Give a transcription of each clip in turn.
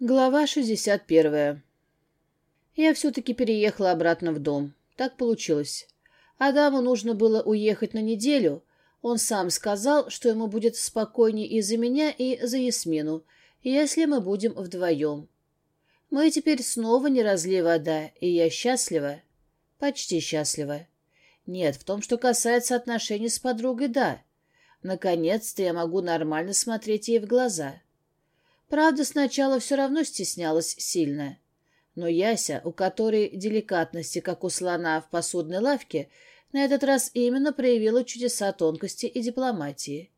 Глава 61. Я все-таки переехала обратно в дом. Так получилось. Адаму нужно было уехать на неделю. Он сам сказал, что ему будет спокойнее и за меня, и за Ясмину, если мы будем вдвоем. Мы теперь снова не разлей вода, и я счастлива. Почти счастлива. Нет, в том, что касается отношений с подругой, да. Наконец-то я могу нормально смотреть ей в глаза. Правда, сначала все равно стеснялась сильно. Но Яся, у которой деликатности, как у слона в посудной лавке, на этот раз именно проявила чудеса тонкости и дипломатии.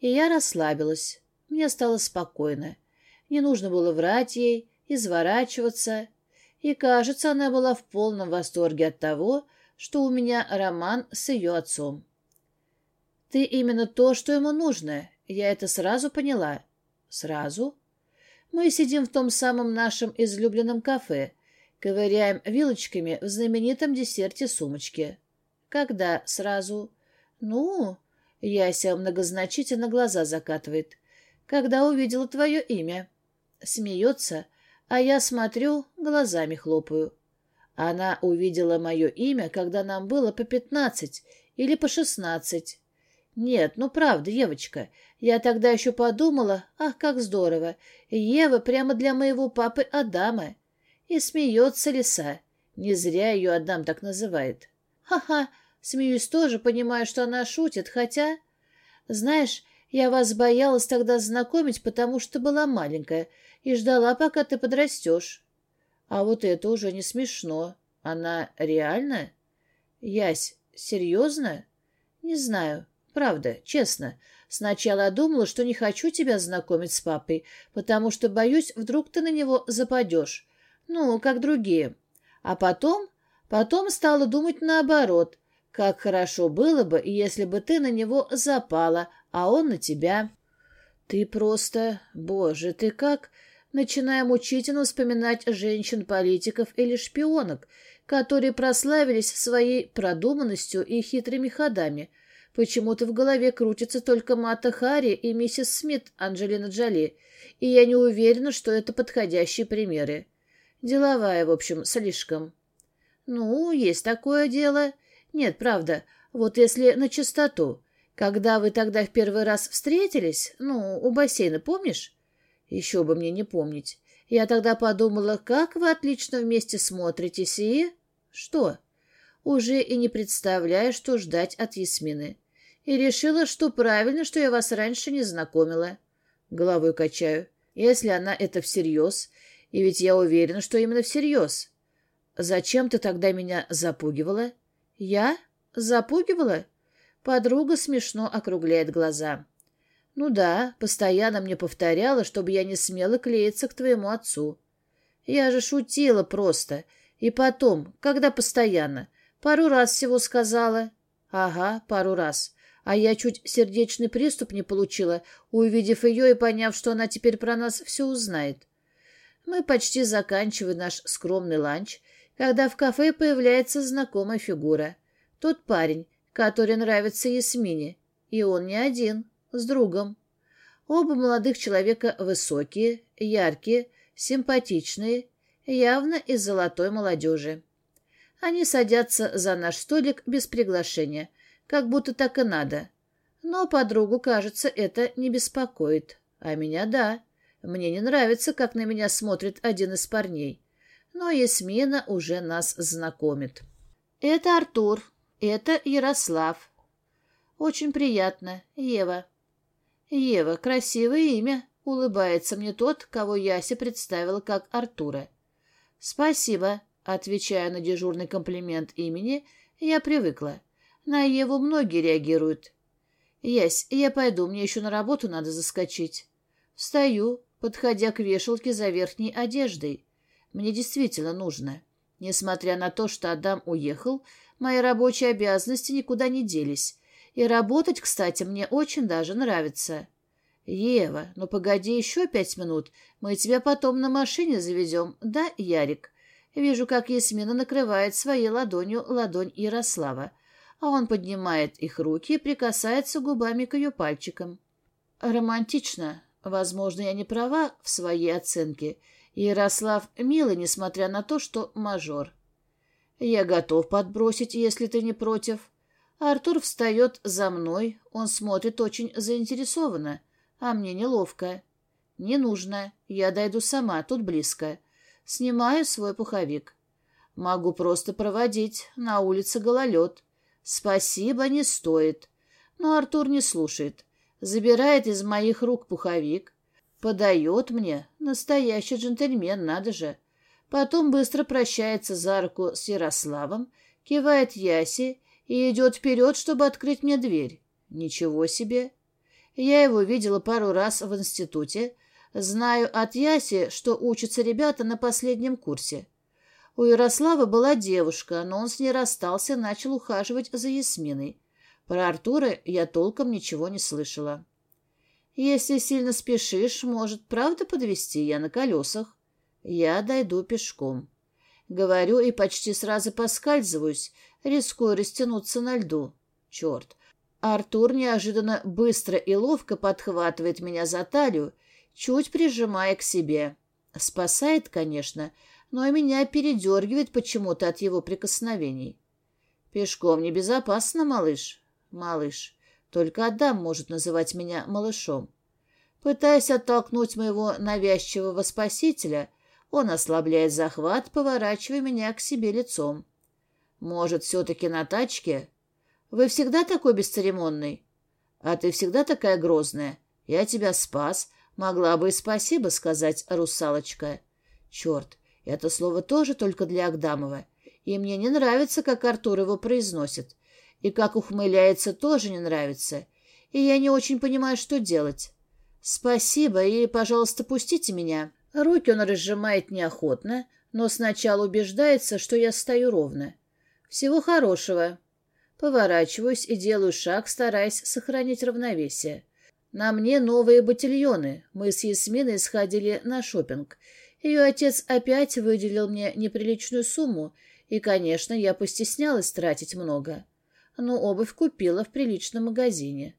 И я расслабилась. Мне стало спокойно. Не нужно было врать ей, изворачиваться. И, кажется, она была в полном восторге от того, что у меня роман с ее отцом. «Ты именно то, что ему нужно. Я это сразу поняла». «Сразу?» Мы сидим в том самом нашем излюбленном кафе, ковыряем вилочками в знаменитом десерте сумочки. Когда сразу? Ну, Яся многозначительно глаза закатывает. Когда увидела твое имя. Смеется, а я смотрю, глазами хлопаю. Она увидела мое имя, когда нам было по пятнадцать или по шестнадцать. Нет, ну правда, девочка, я тогда еще подумала, ах, как здорово, Ева прямо для моего папы Адама. И смеется лиса. Не зря ее Адам так называет. Ха-ха, смеюсь тоже, понимаю, что она шутит, хотя... Знаешь, я вас боялась тогда знакомить, потому что была маленькая и ждала, пока ты подрастешь. А вот это уже не смешно. Она реально? Ясь, серьезно? Не знаю. Правда, честно. Сначала думала, что не хочу тебя знакомить с папой, потому что боюсь, вдруг ты на него западешь. Ну, как другие. А потом... Потом стала думать наоборот. Как хорошо было бы, если бы ты на него запала, а он на тебя. Ты просто... Боже, ты как... Начинаем мучительно вспоминать женщин-политиков или шпионок, которые прославились своей продуманностью и хитрыми ходами — Почему-то в голове крутится только Мата Хари и миссис Смит Анджелина Джоли, и я не уверена, что это подходящие примеры. Деловая, в общем, слишком. Ну, есть такое дело. Нет, правда, вот если на чистоту. Когда вы тогда в первый раз встретились, ну, у бассейна, помнишь? Еще бы мне не помнить. Я тогда подумала, как вы отлично вместе смотритесь и... Что? Уже и не представляю, что ждать от Ясмины и решила, что правильно, что я вас раньше не знакомила. Головой качаю. Если она это всерьез, и ведь я уверена, что именно всерьез. Зачем ты тогда меня запугивала? Я? Запугивала? Подруга смешно округляет глаза. Ну да, постоянно мне повторяла, чтобы я не смела клеиться к твоему отцу. Я же шутила просто. И потом, когда постоянно? Пару раз всего сказала. Ага, пару раз а я чуть сердечный приступ не получила, увидев ее и поняв, что она теперь про нас все узнает. Мы почти заканчиваем наш скромный ланч, когда в кафе появляется знакомая фигура. Тот парень, который нравится Ясмине. И он не один, с другом. Оба молодых человека высокие, яркие, симпатичные, явно из золотой молодежи. Они садятся за наш столик без приглашения — как будто так и надо. Но подругу, кажется, это не беспокоит. А меня — да. Мне не нравится, как на меня смотрит один из парней. Но Ясмина уже нас знакомит. Это Артур, это Ярослав. Очень приятно, Ева. Ева, красивое имя, улыбается мне тот, кого Яся представила как Артура. Спасибо, отвечая на дежурный комплимент имени, я привыкла. На Еву многие реагируют. Ясь, я пойду, мне еще на работу надо заскочить. Встаю, подходя к вешалке за верхней одеждой. Мне действительно нужно. Несмотря на то, что Адам уехал, мои рабочие обязанности никуда не делись. И работать, кстати, мне очень даже нравится. Ева, ну погоди еще пять минут, мы тебя потом на машине завезем, да, Ярик? Вижу, как Ясмина накрывает своей ладонью ладонь Ярослава а он поднимает их руки и прикасается губами к ее пальчикам. Романтично. Возможно, я не права в своей оценке, Ярослав милый, несмотря на то, что мажор. Я готов подбросить, если ты не против. Артур встает за мной, он смотрит очень заинтересованно, а мне неловко. Не нужно, я дойду сама, тут близко. Снимаю свой пуховик. Могу просто проводить, на улице гололед. Спасибо, не стоит. Но Артур не слушает. Забирает из моих рук пуховик, подает мне. Настоящий джентльмен, надо же. Потом быстро прощается за руку с Ярославом, кивает Ясе и идет вперед, чтобы открыть мне дверь. Ничего себе! Я его видела пару раз в институте. Знаю от Яси, что учатся ребята на последнем курсе. У Ярослава была девушка, но он с ней расстался и начал ухаживать за Ясминой. Про Артура я толком ничего не слышала. Если сильно спешишь, может, правда подвести я на колесах? Я дойду пешком. Говорю и почти сразу поскальзываюсь, рискую растянуться на льду. Черт. Артур неожиданно быстро и ловко подхватывает меня за талию, чуть прижимая к себе. Спасает, конечно, но меня передергивает почему-то от его прикосновений. Пешком небезопасно, малыш. Малыш. Только Адам может называть меня малышом. Пытаясь оттолкнуть моего навязчивого спасителя, он ослабляет захват, поворачивая меня к себе лицом. Может, все-таки на тачке? Вы всегда такой бесцеремонный? А ты всегда такая грозная. Я тебя спас. Могла бы и спасибо сказать, русалочка. Черт, это слово тоже только для Агдамова. И мне не нравится, как Артур его произносит. И как ухмыляется, тоже не нравится. И я не очень понимаю, что делать. Спасибо, и, пожалуйста, пустите меня. Руки он разжимает неохотно, но сначала убеждается, что я стою ровно. Всего хорошего. Поворачиваюсь и делаю шаг, стараясь сохранить равновесие. На мне новые батильоны. Мы с Ясминой сходили на шопинг. Ее отец опять выделил мне неприличную сумму, и, конечно, я постеснялась тратить много. Но обувь купила в приличном магазине.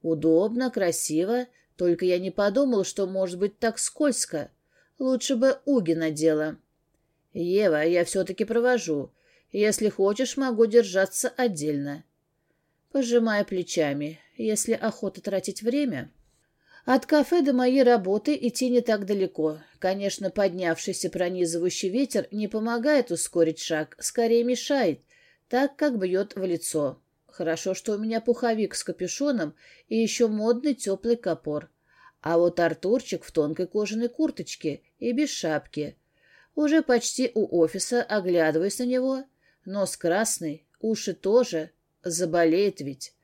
Удобно, красиво, только я не подумал, что может быть так скользко. Лучше бы Уги надела. Ева, я все-таки провожу. Если хочешь, могу держаться отдельно. Пожимая плечами, если охота тратить время... От кафе до моей работы идти не так далеко. Конечно, поднявшийся пронизывающий ветер не помогает ускорить шаг, скорее мешает, так как бьет в лицо. Хорошо, что у меня пуховик с капюшоном и еще модный теплый капор. А вот Артурчик в тонкой кожаной курточке и без шапки. Уже почти у офиса оглядываюсь на него. Нос красный, уши тоже. Заболеет ведь.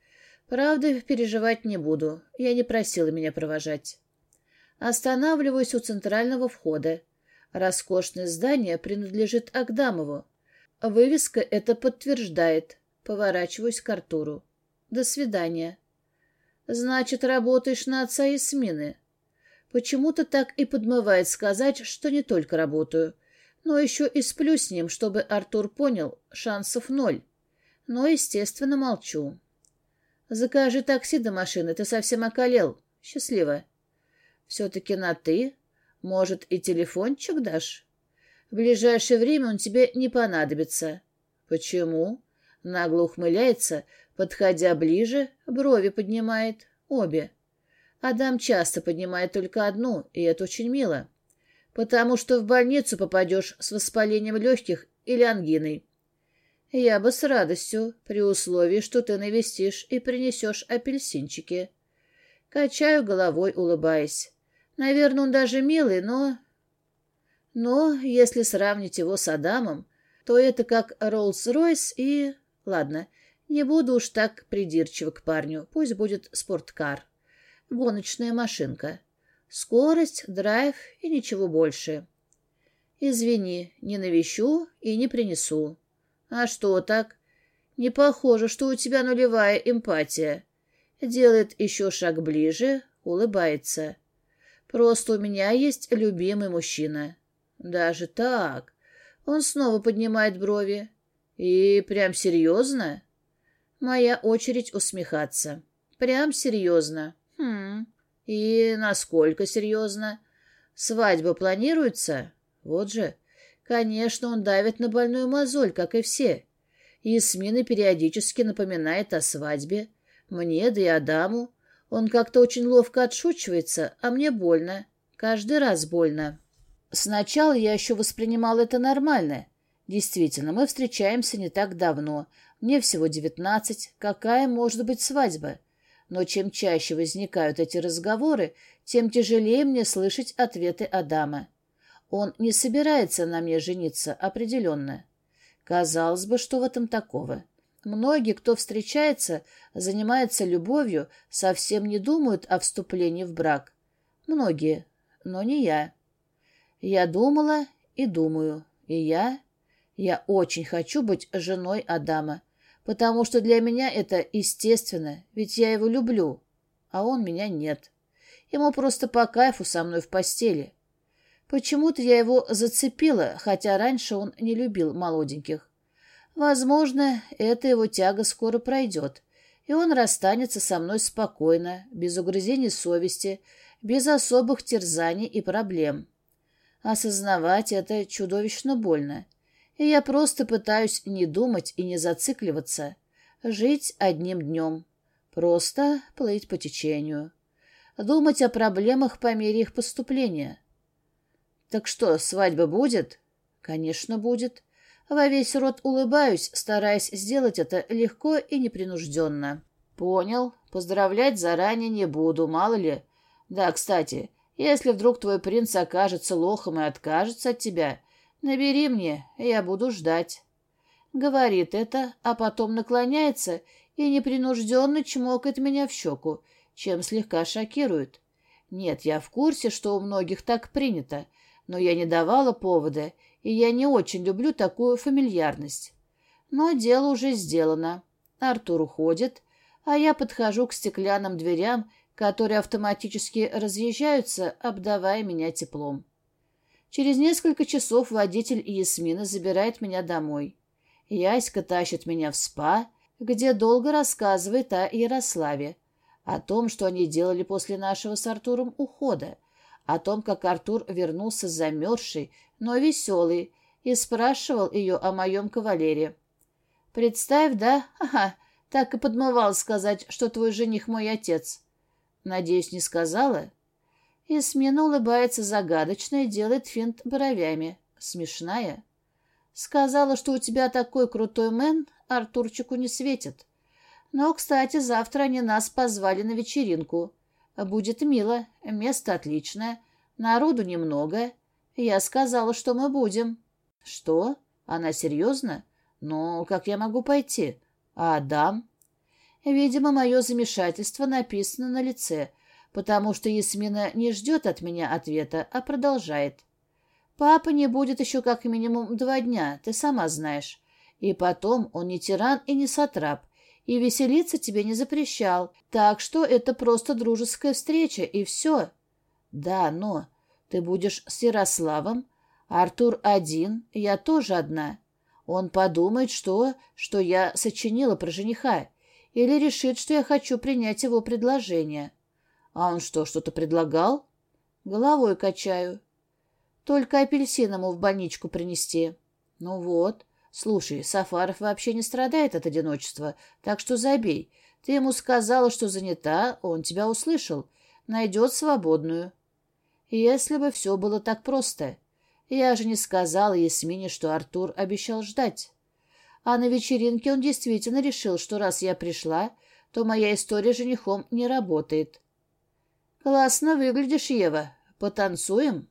Правда, переживать не буду. Я не просила меня провожать. Останавливаюсь у центрального входа. Роскошное здание принадлежит Агдамову. Вывеска это подтверждает. Поворачиваюсь к Артуру. До свидания. Значит, работаешь на отца Ясмины. Почему-то так и подмывает сказать, что не только работаю, но еще и сплю с ним, чтобы Артур понял, шансов ноль. Но, естественно, молчу. Закажи такси до машины, ты совсем околел. Счастливо. Все-таки на «ты». Может, и телефончик дашь? В ближайшее время он тебе не понадобится. Почему? Нагло ухмыляется, подходя ближе, брови поднимает. Обе. Адам часто поднимает только одну, и это очень мило. Потому что в больницу попадешь с воспалением легких или ангиной. Я бы с радостью, при условии, что ты навестишь и принесешь апельсинчики. Качаю головой, улыбаясь. Наверное, он даже милый, но... Но, если сравнить его с Адамом, то это как Роллс-Ройс и... Ладно, не буду уж так придирчиво к парню, пусть будет спорткар. Гоночная машинка. Скорость, драйв и ничего больше. Извини, не навещу и не принесу. «А что так?» «Не похоже, что у тебя нулевая эмпатия». Делает еще шаг ближе, улыбается. «Просто у меня есть любимый мужчина». «Даже так?» Он снова поднимает брови. «И прям серьезно?» Моя очередь усмехаться. «Прям серьезно?» «Хм... И насколько серьезно?» Свадьба планируется? Вот же. Конечно, он давит на больную мозоль, как и все. Ясмина периодически напоминает о свадьбе. Мне, да и Адаму. Он как-то очень ловко отшучивается, а мне больно. Каждый раз больно. Сначала я еще воспринимал это нормально. Действительно, мы встречаемся не так давно. Мне всего девятнадцать. Какая может быть свадьба? Но чем чаще возникают эти разговоры, тем тяжелее мне слышать ответы Адама. Он не собирается на мне жениться, определенно. Казалось бы, что в этом такого? Многие, кто встречается, занимается любовью, совсем не думают о вступлении в брак. Многие, но не я. Я думала и думаю, и я... Я очень хочу быть женой Адама, потому что для меня это естественно, ведь я его люблю, а он меня нет. Ему просто по кайфу со мной в постели. Почему-то я его зацепила, хотя раньше он не любил молоденьких. Возможно, эта его тяга скоро пройдет, и он расстанется со мной спокойно, без угрызений совести, без особых терзаний и проблем. Осознавать это чудовищно больно, и я просто пытаюсь не думать и не зацикливаться, жить одним днем, просто плыть по течению, думать о проблемах по мере их поступления. Так что, свадьба будет? Конечно, будет. Во весь рот улыбаюсь, стараясь сделать это легко и непринужденно. Понял. Поздравлять заранее не буду, мало ли. Да, кстати, если вдруг твой принц окажется лохом и откажется от тебя, набери мне, я буду ждать. Говорит это, а потом наклоняется и непринужденно чмокает меня в щеку, чем слегка шокирует. Нет, я в курсе, что у многих так принято, но я не давала повода, и я не очень люблю такую фамильярность. Но дело уже сделано. Артур уходит, а я подхожу к стеклянным дверям, которые автоматически разъезжаются, обдавая меня теплом. Через несколько часов водитель Ясмина забирает меня домой. Яська тащит меня в спа, где долго рассказывает о Ярославе, о том, что они делали после нашего с Артуром ухода, о том, как Артур вернулся замерзший, но веселый, и спрашивал ее о моем кавалере. «Представь, да? Ага, так и подмывал сказать, что твой жених мой отец». «Надеюсь, не сказала?» Исмина улыбается загадочно и делает финт бровями. Смешная. «Сказала, что у тебя такой крутой мэн, Артурчику не светит. Но, кстати, завтра они нас позвали на вечеринку. Будет мило, место отличное, народу немного. Я сказала, что мы будем. Что? Она серьезно? Ну, как я могу пойти? А Адам? Видимо, мое замешательство написано на лице, потому что Ясмина не ждет от меня ответа, а продолжает. Папа не будет еще как минимум два дня, ты сама знаешь. И потом он не тиран и не сатрап, и веселиться тебе не запрещал, так что это просто дружеская встреча, и все. Да, но ты будешь с Ярославом, Артур один, я тоже одна. Он подумает, что, что я сочинила про жениха, или решит, что я хочу принять его предложение. А он что, что-то предлагал? Головой качаю. Только апельсин ему в больничку принести. Ну вот, «Слушай, Сафаров вообще не страдает от одиночества, так что забей. Ты ему сказала, что занята, он тебя услышал. Найдет свободную». Если бы все было так просто. Я же не сказала Ясмине, что Артур обещал ждать. А на вечеринке он действительно решил, что раз я пришла, то моя история женихом не работает. «Классно выглядишь, Ева. Потанцуем?»